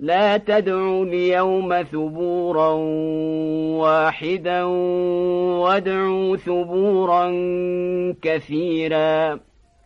لا تدعوا اليوم ثبورا واحدا وادعوا ثبورا كثيرا.